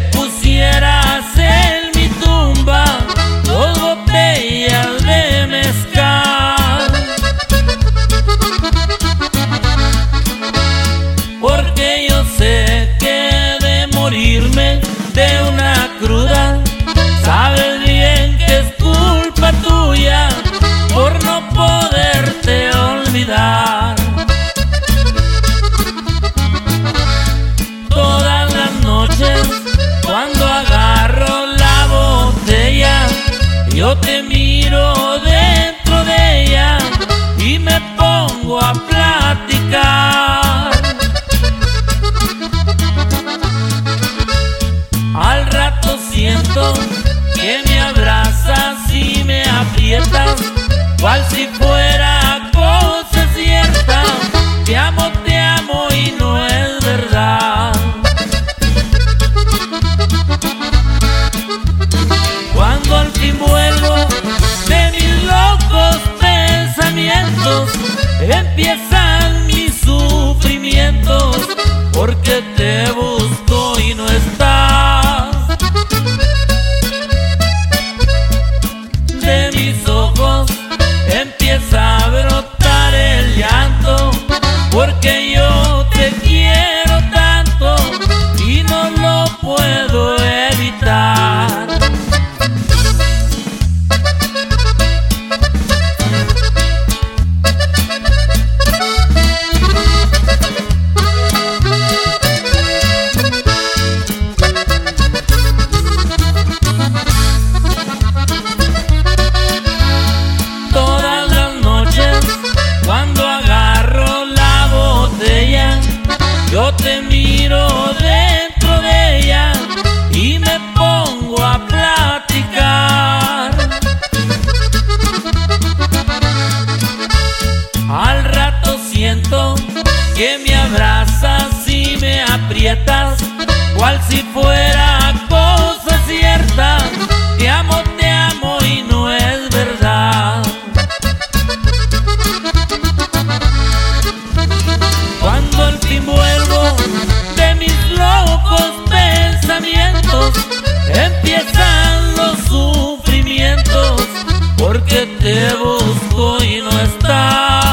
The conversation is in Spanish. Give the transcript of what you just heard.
pusieras en mi tumba dos botellas de mezcal. Porque yo sé que de morirme de una Yo te miro dentro de ella y me pongo a platicar. Al rato siento que me abrazas y me aprietas, cual si fuera. empiezan mis sufrimientos porque te busco y no estás. De mis ojos empieza a brotar el llanto porque yo te miro dentro de ella y me pongo a platicar. Al rato siento que me abrazas y me aprietas, cual si fuera busco y no está.